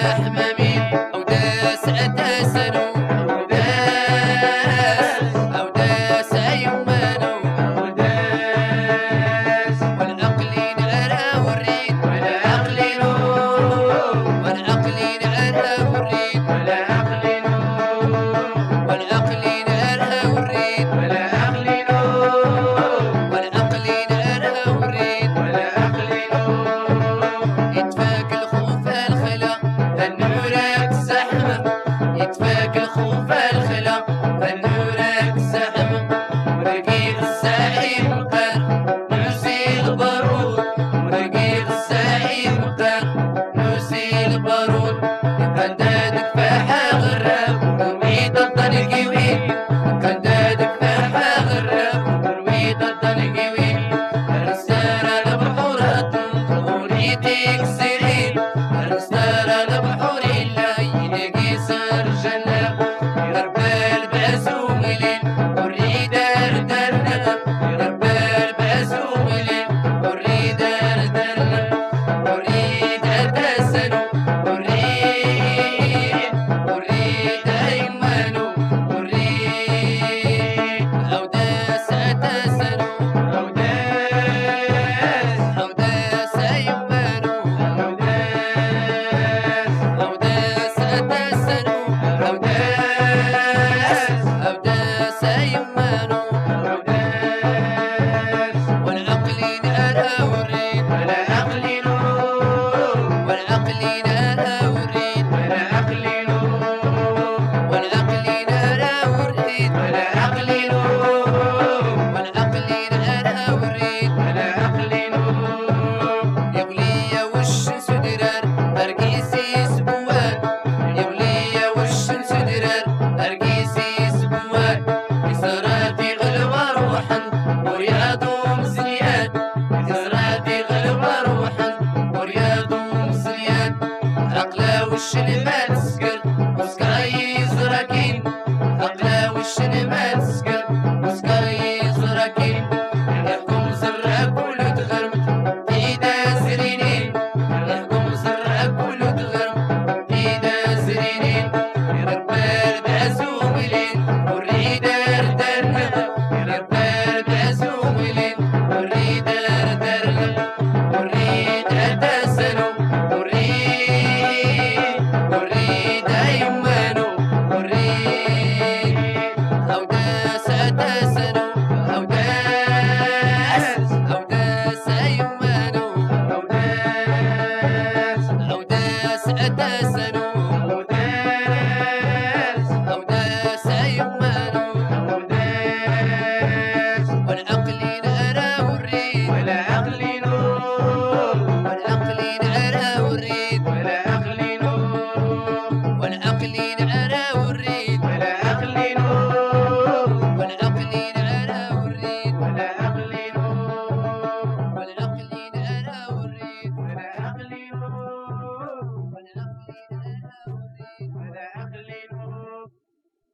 yeah.